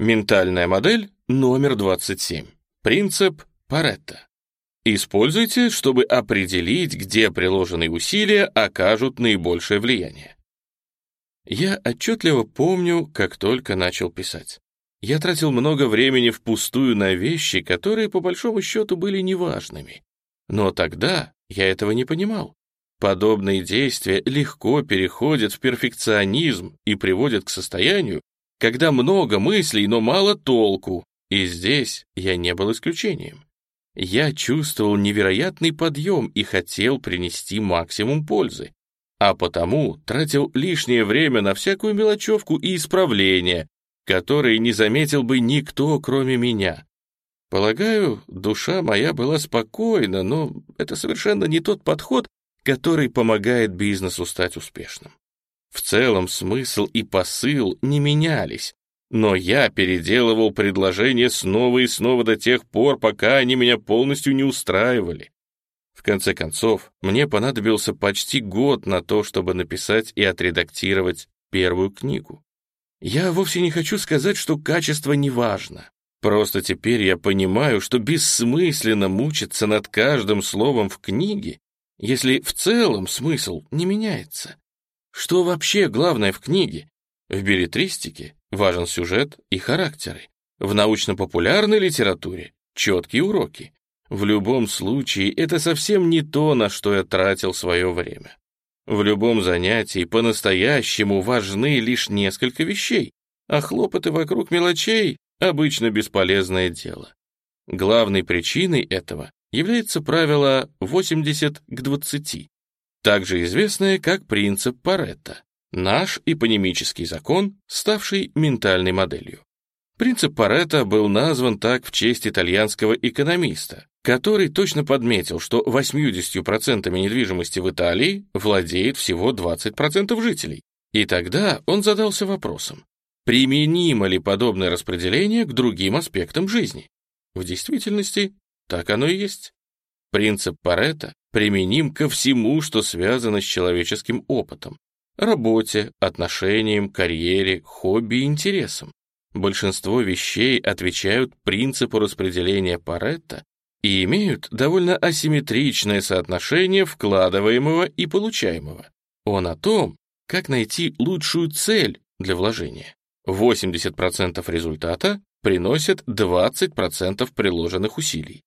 Ментальная модель номер 27. Принцип Паретта. Используйте, чтобы определить, где приложенные усилия окажут наибольшее влияние. Я отчетливо помню, как только начал писать. Я тратил много времени впустую на вещи, которые по большому счету были неважными. Но тогда я этого не понимал. Подобные действия легко переходят в перфекционизм и приводят к состоянию, когда много мыслей, но мало толку, и здесь я не был исключением. Я чувствовал невероятный подъем и хотел принести максимум пользы, а потому тратил лишнее время на всякую мелочевку и исправления, которые не заметил бы никто, кроме меня. Полагаю, душа моя была спокойна, но это совершенно не тот подход, который помогает бизнесу стать успешным. В целом смысл и посыл не менялись, но я переделывал предложения снова и снова до тех пор, пока они меня полностью не устраивали. В конце концов, мне понадобился почти год на то, чтобы написать и отредактировать первую книгу. Я вовсе не хочу сказать, что качество не важно. Просто теперь я понимаю, что бессмысленно мучиться над каждым словом в книге, если в целом смысл не меняется. Что вообще главное в книге? В билетристике важен сюжет и характеры. В научно-популярной литературе — четкие уроки. В любом случае, это совсем не то, на что я тратил свое время. В любом занятии по-настоящему важны лишь несколько вещей, а хлопоты вокруг мелочей — обычно бесполезное дело. Главной причиной этого является правило 80 к 20, также известное как принцип Паретта, наш эпонимический закон, ставший ментальной моделью. Принцип Паретта был назван так в честь итальянского экономиста, который точно подметил, что 80% недвижимости в Италии владеет всего 20% жителей. И тогда он задался вопросом, применимо ли подобное распределение к другим аспектам жизни. В действительности, так оно и есть. Принцип Паретта применим ко всему, что связано с человеческим опытом, работе, отношениям, карьере, хобби и интересам. Большинство вещей отвечают принципу распределения Паретта и имеют довольно асимметричное соотношение вкладываемого и получаемого. Он о том, как найти лучшую цель для вложения. 80% результата приносят 20% приложенных усилий.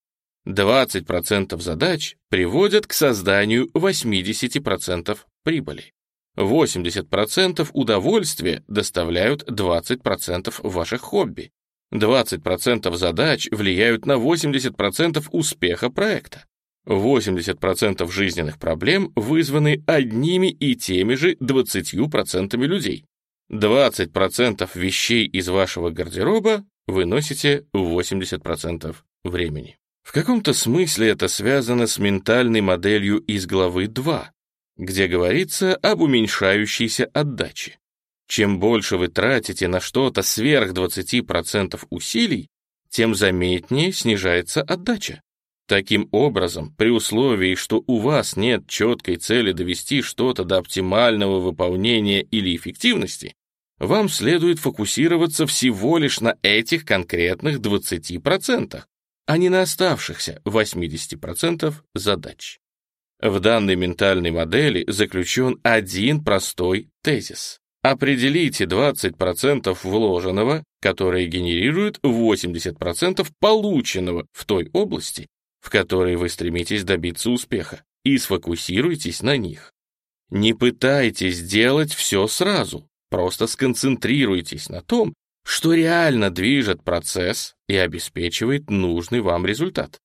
20% задач приводят к созданию 80% прибыли. 80% удовольствия доставляют 20% ваших хобби. 20% задач влияют на 80% успеха проекта. 80% жизненных проблем вызваны одними и теми же 20% людей. 20% вещей из вашего гардероба вы носите 80% времени. В каком-то смысле это связано с ментальной моделью из главы 2, где говорится об уменьшающейся отдаче. Чем больше вы тратите на что-то сверх 20% усилий, тем заметнее снижается отдача. Таким образом, при условии, что у вас нет четкой цели довести что-то до оптимального выполнения или эффективности, вам следует фокусироваться всего лишь на этих конкретных 20%, а не на оставшихся 80% задач. В данной ментальной модели заключен один простой тезис. Определите 20% вложенного, которые генерируют 80% полученного в той области, в которой вы стремитесь добиться успеха, и сфокусируйтесь на них. Не пытайтесь сделать все сразу, просто сконцентрируйтесь на том, что реально движет процесс и обеспечивает нужный вам результат.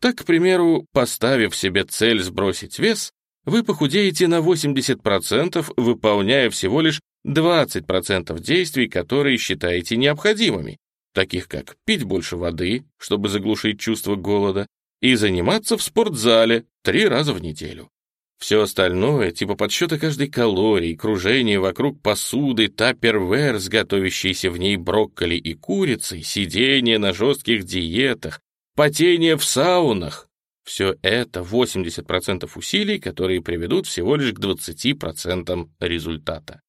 Так, к примеру, поставив себе цель сбросить вес, вы похудеете на 80%, выполняя всего лишь 20% действий, которые считаете необходимыми, таких как пить больше воды, чтобы заглушить чувство голода, и заниматься в спортзале три раза в неделю. Все остальное, типа подсчета каждой калории, кружение вокруг посуды, таппервер готовящейся в ней брокколи и курицей, сидение на жестких диетах, потение в саунах, все это 80% усилий, которые приведут всего лишь к 20% результата.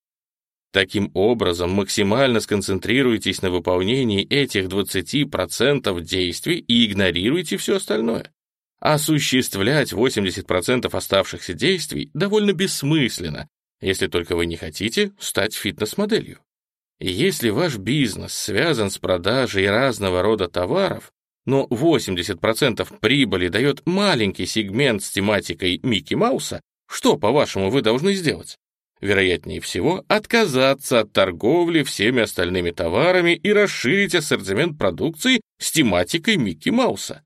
Таким образом, максимально сконцентрируйтесь на выполнении этих 20% действий и игнорируйте все остальное. Осуществлять 80% оставшихся действий довольно бессмысленно, если только вы не хотите стать фитнес-моделью. Если ваш бизнес связан с продажей разного рода товаров, но 80% прибыли дает маленький сегмент с тематикой Микки Мауса, что, по-вашему, вы должны сделать? Вероятнее всего, отказаться от торговли всеми остальными товарами и расширить ассортимент продукции с тематикой Микки Мауса.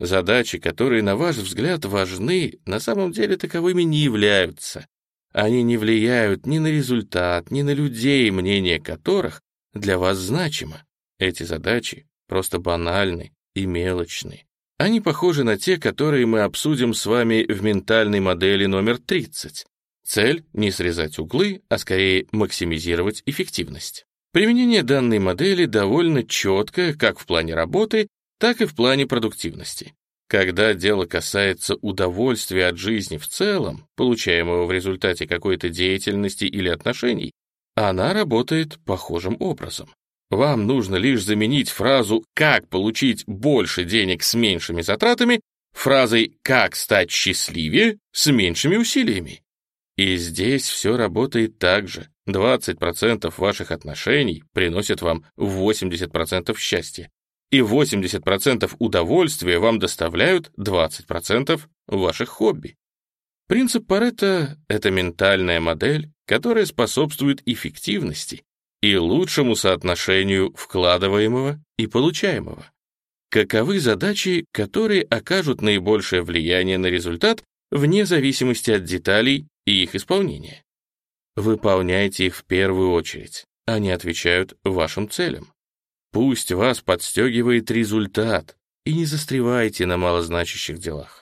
Задачи, которые, на ваш взгляд, важны, на самом деле таковыми не являются. Они не влияют ни на результат, ни на людей, мнение которых для вас значимо. Эти задачи просто банальны и мелочны. Они похожи на те, которые мы обсудим с вами в ментальной модели номер 30. Цель — не срезать углы, а скорее максимизировать эффективность. Применение данной модели довольно четкое как в плане работы, так и в плане продуктивности. Когда дело касается удовольствия от жизни в целом, получаемого в результате какой-то деятельности или отношений, она работает похожим образом. Вам нужно лишь заменить фразу «как получить больше денег с меньшими затратами» фразой «как стать счастливее с меньшими усилиями». И здесь все работает так же. 20% ваших отношений приносят вам 80% счастья и 80% удовольствия вам доставляют 20% ваших хобби. Принцип Паретта — это ментальная модель, которая способствует эффективности и лучшему соотношению вкладываемого и получаемого. Каковы задачи, которые окажут наибольшее влияние на результат вне зависимости от деталей и их исполнения? Выполняйте их в первую очередь. Они отвечают вашим целям. Пусть вас подстегивает результат, и не застревайте на малозначащих делах.